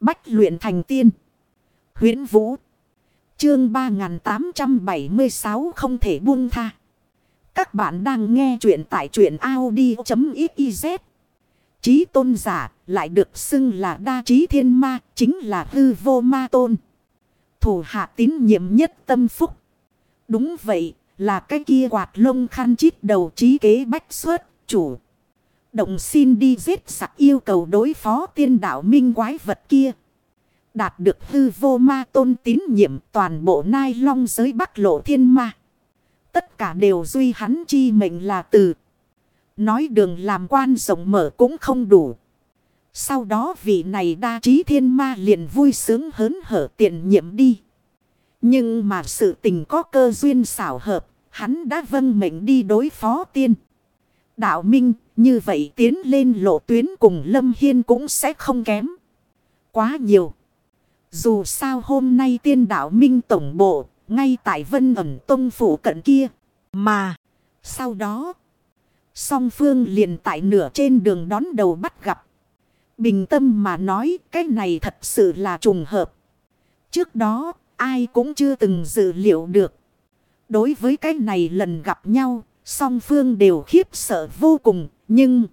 Bách luyện thành tiên. huyễn Vũ. Chương 3876 không thể buông tha. Các bạn đang nghe truyện tại truyện Audi.xyz. Chí tôn giả lại được xưng là đa trí thiên ma, chính là hư vô ma tôn. Thủ hạ tín nhiệm nhất tâm phúc. Đúng vậy, là cái kia quạt lông khăn chít đầu trí kế bách xuất, chủ. Động xin đi giết sạc yêu cầu đối phó tiên đạo minh quái vật kia. Đạt được hư vô ma tôn tín nhiệm toàn bộ nai long giới bắc lộ thiên ma. Tất cả đều duy hắn chi mệnh là từ. Nói đường làm quan rộng mở cũng không đủ. Sau đó vị này đa trí thiên ma liền vui sướng hớn hở tiện nhiệm đi. Nhưng mà sự tình có cơ duyên xảo hợp, hắn đã vâng mệnh đi đối phó tiên. Đạo Minh, như vậy tiến lên lộ tuyến cùng Lâm Hiên cũng sẽ không kém. Quá nhiều. Dù sao hôm nay tiên đạo Minh tổng bộ, ngay tại Vân ẩn tông phủ cận kia. Mà, sau đó, song phương liền tại nửa trên đường đón đầu bắt gặp. Bình tâm mà nói cái này thật sự là trùng hợp. Trước đó, ai cũng chưa từng dự liệu được. Đối với cái này lần gặp nhau, song phương đều khiếp sợ vô cùng, nhưng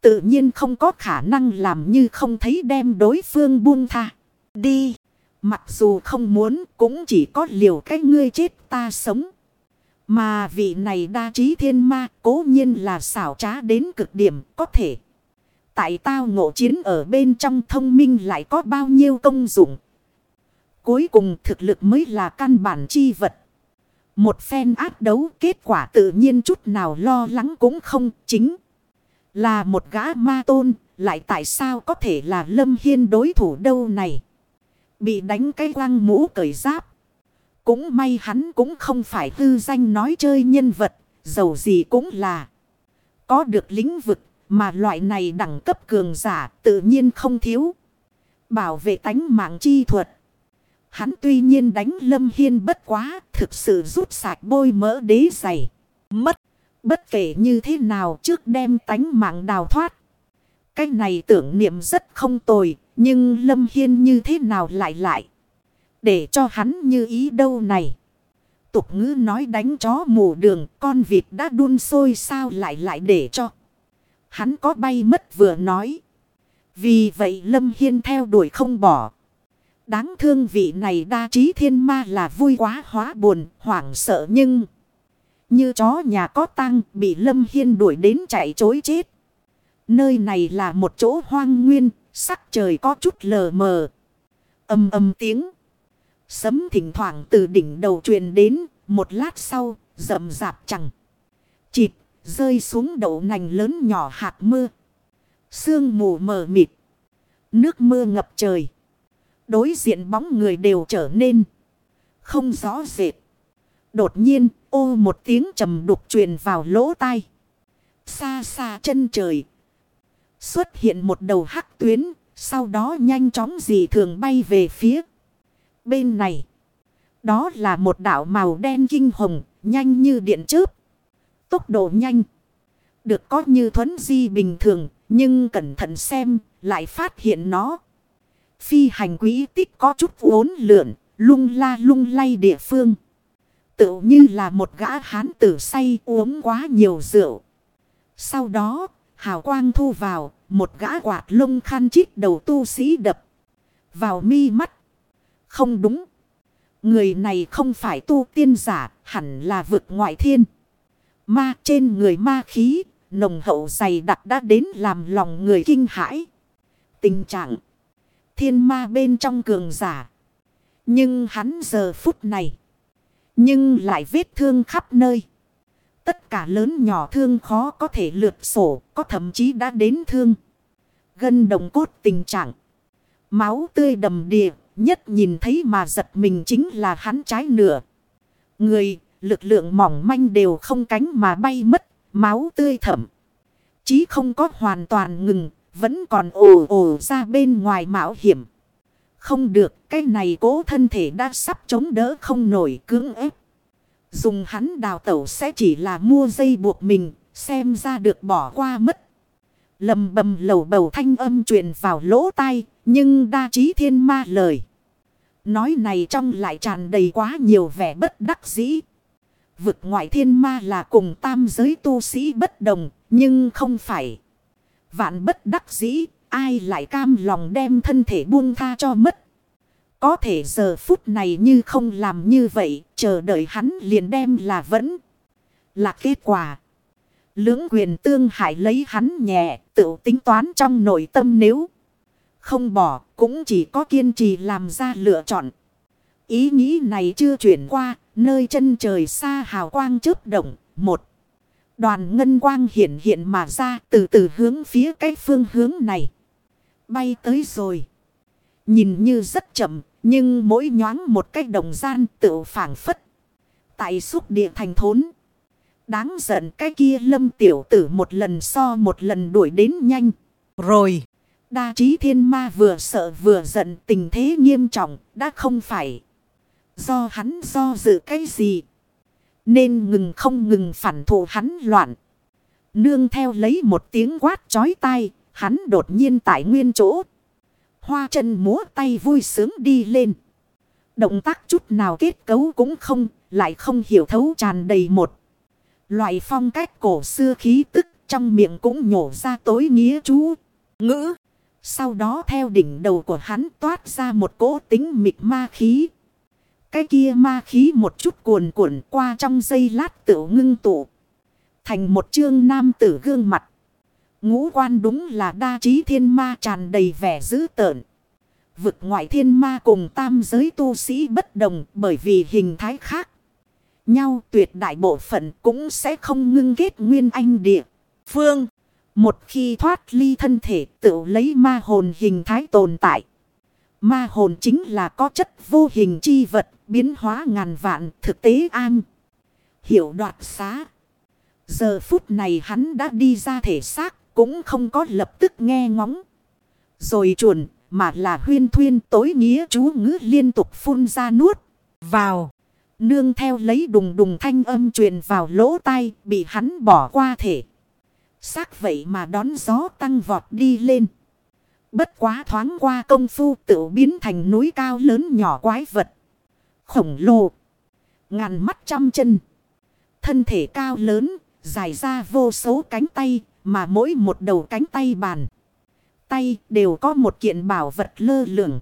tự nhiên không có khả năng làm như không thấy đem đối phương buông tha. Đi, mặc dù không muốn cũng chỉ có liều cái ngươi chết ta sống. Mà vị này đa trí thiên ma cố nhiên là xảo trá đến cực điểm có thể. Tại tao ngộ chiến ở bên trong thông minh lại có bao nhiêu công dụng. Cuối cùng thực lực mới là căn bản chi vật. Một phen áp đấu kết quả tự nhiên chút nào lo lắng cũng không chính. Là một gã ma tôn, lại tại sao có thể là lâm hiên đối thủ đâu này. Bị đánh cái quăng mũ cởi giáp. Cũng may hắn cũng không phải tư danh nói chơi nhân vật, dầu gì cũng là. Có được lĩnh vực, mà loại này đẳng cấp cường giả tự nhiên không thiếu. Bảo vệ tánh mạng chi thuật. Hắn tuy nhiên đánh Lâm Hiên bất quá, thực sự rút sạch bôi mỡ đế dày. Mất, bất kể như thế nào trước đem tánh mạng đào thoát. Cái này tưởng niệm rất không tồi, nhưng Lâm Hiên như thế nào lại lại. Để cho hắn như ý đâu này. Tục ngữ nói đánh chó mù đường, con vịt đã đun sôi sao lại lại để cho. Hắn có bay mất vừa nói. Vì vậy Lâm Hiên theo đuổi không bỏ. Đáng thương vị này đa trí thiên ma là vui quá hóa buồn, hoảng sợ nhưng... Như chó nhà có tăng bị Lâm Hiên đuổi đến chạy chối chết. Nơi này là một chỗ hoang nguyên, sắc trời có chút lờ mờ. Âm âm tiếng. Sấm thỉnh thoảng từ đỉnh đầu truyền đến, một lát sau, rậm rạp chẳng. Chịt, rơi xuống đậu nành lớn nhỏ hạt mưa. Sương mù mờ mịt. Nước mưa ngập trời. Đối diện bóng người đều trở nên không rõ rệt. Đột nhiên, ô một tiếng trầm đục truyền vào lỗ tai. Xa xa chân trời. Xuất hiện một đầu hắc tuyến. Sau đó nhanh chóng dị thường bay về phía. Bên này. Đó là một đảo màu đen kinh hồng. Nhanh như điện chớp. Tốc độ nhanh. Được có như thuấn di bình thường. Nhưng cẩn thận xem. Lại phát hiện nó. Phi hành quỹ tích có chút uốn lượn, lung la lung lay địa phương. Tự như là một gã hán tử say uống quá nhiều rượu. Sau đó, hào quang thu vào, một gã quạt lông khăn chít đầu tu sĩ đập. Vào mi mắt. Không đúng. Người này không phải tu tiên giả, hẳn là vực ngoại thiên. Ma trên người ma khí, nồng hậu dày đặc đã đến làm lòng người kinh hãi. Tình trạng thiên ma bên trong cường giả. Nhưng hắn giờ phút này. Nhưng lại vết thương khắp nơi. Tất cả lớn nhỏ thương khó có thể lượt sổ. Có thậm chí đã đến thương. Gân đồng cốt tình trạng. Máu tươi đầm đìa. Nhất nhìn thấy mà giật mình chính là hắn trái nửa. Người, lực lượng mỏng manh đều không cánh mà bay mất. Máu tươi thẩm. Chí không có hoàn toàn ngừng. Vẫn còn ồ ồ ra bên ngoài mạo hiểm. Không được, cái này cố thân thể đã sắp chống đỡ không nổi cưỡng ép. Dùng hắn đào tẩu sẽ chỉ là mua dây buộc mình, xem ra được bỏ qua mất. Lầm bầm lầu bầu thanh âm truyền vào lỗ tai, Nhưng đa trí thiên ma lời. Nói này trong lại tràn đầy quá nhiều vẻ bất đắc dĩ. Vực ngoại thiên ma là cùng tam giới tu sĩ bất đồng, nhưng không phải. Vạn bất đắc dĩ, ai lại cam lòng đem thân thể buông tha cho mất. Có thể giờ phút này như không làm như vậy, chờ đợi hắn liền đem là vẫn là kết quả. Lưỡng quyền tương hại lấy hắn nhẹ, tự tính toán trong nội tâm nếu không bỏ, cũng chỉ có kiên trì làm ra lựa chọn. Ý nghĩ này chưa chuyển qua, nơi chân trời xa hào quang chớp động, một. Đoàn ngân quang hiện hiện mà ra từ từ hướng phía cái phương hướng này. Bay tới rồi. Nhìn như rất chậm, nhưng mỗi nhoáng một cái đồng gian tự phản phất. Tại xúc địa thành thốn. Đáng giận cái kia lâm tiểu tử một lần so một lần đuổi đến nhanh. Rồi. Đa trí thiên ma vừa sợ vừa giận tình thế nghiêm trọng đã không phải. Do hắn do dự cái gì. Nên ngừng không ngừng phản thủ hắn loạn. Nương theo lấy một tiếng quát chói tai. Hắn đột nhiên tại nguyên chỗ. Hoa chân múa tay vui sướng đi lên. Động tác chút nào kết cấu cũng không. Lại không hiểu thấu tràn đầy một. Loại phong cách cổ xưa khí tức. Trong miệng cũng nhổ ra tối nghĩa chú. Ngữ. Sau đó theo đỉnh đầu của hắn toát ra một cỗ tính mịt ma khí. Cái kia ma khí một chút cuồn cuộn qua trong giây lát tự ngưng tụ. Thành một chương nam tử gương mặt. Ngũ quan đúng là đa trí thiên ma tràn đầy vẻ dữ tợn. Vực ngoại thiên ma cùng tam giới tu sĩ bất đồng bởi vì hình thái khác. Nhau tuyệt đại bộ phận cũng sẽ không ngưng kết nguyên anh địa. Phương. Một khi thoát ly thân thể tự lấy ma hồn hình thái tồn tại. Ma hồn chính là có chất vô hình chi vật biến hóa ngàn vạn thực tế an. Hiểu đoạt xá. Giờ phút này hắn đã đi ra thể xác, cũng không có lập tức nghe ngóng. Rồi chuồn, mà là huyên thuyên tối nghĩa chú ngữ liên tục phun ra nuốt vào. Nương theo lấy đùng đùng thanh âm truyền vào lỗ tai, bị hắn bỏ qua thể. Xác vậy mà đón gió tăng vọt đi lên. Bất quá thoáng qua công phu tự biến thành núi cao lớn nhỏ quái vật. Khổng lồ. Ngàn mắt trăm chân. Thân thể cao lớn, dài ra vô số cánh tay, mà mỗi một đầu cánh tay bàn. Tay đều có một kiện bảo vật lơ lửng.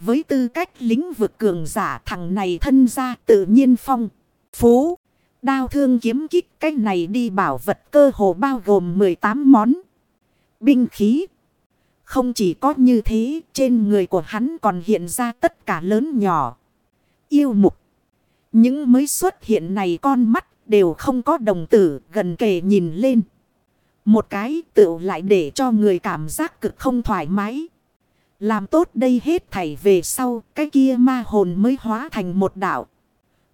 Với tư cách lính vực cường giả thằng này thân ra tự nhiên phong. Phú. Đao thương kiếm kích cách này đi bảo vật cơ hồ bao gồm 18 món. Binh khí. Không chỉ có như thế, trên người của hắn còn hiện ra tất cả lớn nhỏ. Yêu mục. Những mới xuất hiện này con mắt đều không có đồng tử gần kề nhìn lên. Một cái tự lại để cho người cảm giác cực không thoải mái. Làm tốt đây hết thảy về sau, cái kia ma hồn mới hóa thành một đảo.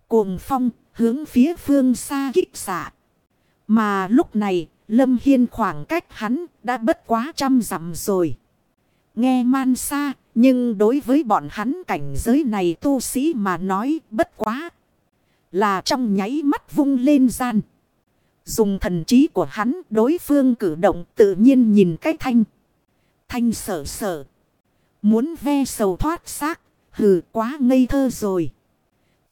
Cuồng phong hướng phía phương xa kích xạ. Mà lúc này, Lâm Hiên khoảng cách hắn đã bất quá trăm dặm rồi. Nghe man xa, nhưng đối với bọn hắn cảnh giới này tu sĩ mà nói bất quá. Là trong nháy mắt vung lên gian. Dùng thần trí của hắn đối phương cử động tự nhiên nhìn cái thanh. Thanh sở sở. Muốn ve sầu thoát xác, hừ quá ngây thơ rồi.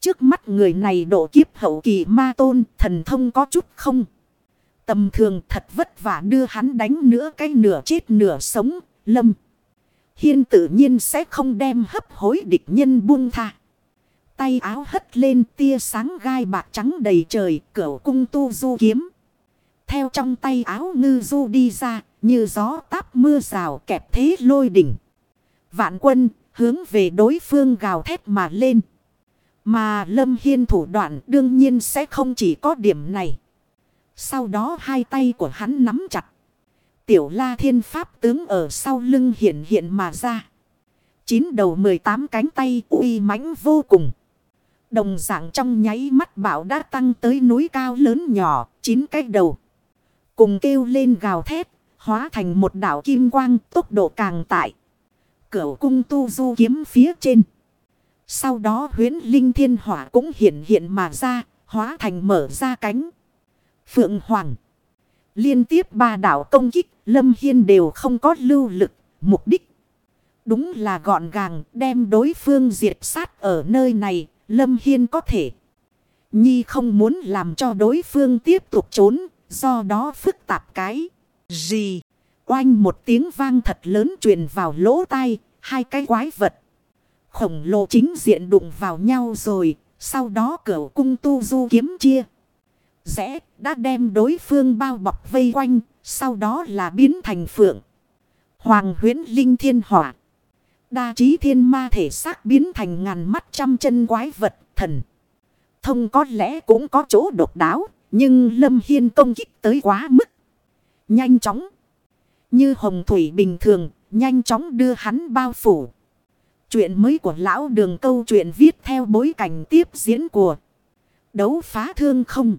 Trước mắt người này độ kiếp hậu kỳ ma tôn thần thông có chút không. Tầm thường thật vất vả đưa hắn đánh nữa cái nửa chết nửa sống, lâm. Hiên tự nhiên sẽ không đem hấp hối địch nhân buông tha. Tay áo hất lên tia sáng gai bạc trắng đầy trời, cửu cung tu du kiếm. Theo trong tay áo ngư du đi ra, như gió táp mưa rào kẹp thế lôi đỉnh. Vạn quân, hướng về đối phương gào thét mà lên. Mà Lâm Hiên thủ đoạn đương nhiên sẽ không chỉ có điểm này. Sau đó hai tay của hắn nắm chặt. Tiểu la thiên pháp tướng ở sau lưng hiện hiện mà ra. Chín đầu 18 cánh tay uy mãnh vô cùng. Đồng dạng trong nháy mắt bảo đã tăng tới núi cao lớn nhỏ, chín cái đầu. Cùng kêu lên gào thét, hóa thành một đảo kim quang tốc độ càng tại. Cửu cung tu du kiếm phía trên. Sau đó huyến linh thiên hỏa cũng hiện hiện mà ra, hóa thành mở ra cánh. Phượng Hoàng. Liên tiếp ba đảo công kích, Lâm Hiên đều không có lưu lực, mục đích. Đúng là gọn gàng đem đối phương diệt sát ở nơi này. Lâm Hiên có thể. Nhi không muốn làm cho đối phương tiếp tục trốn. Do đó phức tạp cái. Gì? Oanh một tiếng vang thật lớn truyền vào lỗ tai. Hai cái quái vật. Khổng lồ chính diện đụng vào nhau rồi. Sau đó cửu cung tu du kiếm chia. Rẽ đã đem đối phương bao bọc vây quanh. Sau đó là biến thành phượng. Hoàng huyến linh thiên hỏa. Đa trí thiên ma thể xác biến thành ngàn mắt trăm chân quái vật thần. Thông có lẽ cũng có chỗ độc đáo. Nhưng Lâm Hiên công kích tới quá mức. Nhanh chóng. Như hồng thủy bình thường. Nhanh chóng đưa hắn bao phủ. Chuyện mới của lão đường câu chuyện viết theo bối cảnh tiếp diễn của đấu phá thương không.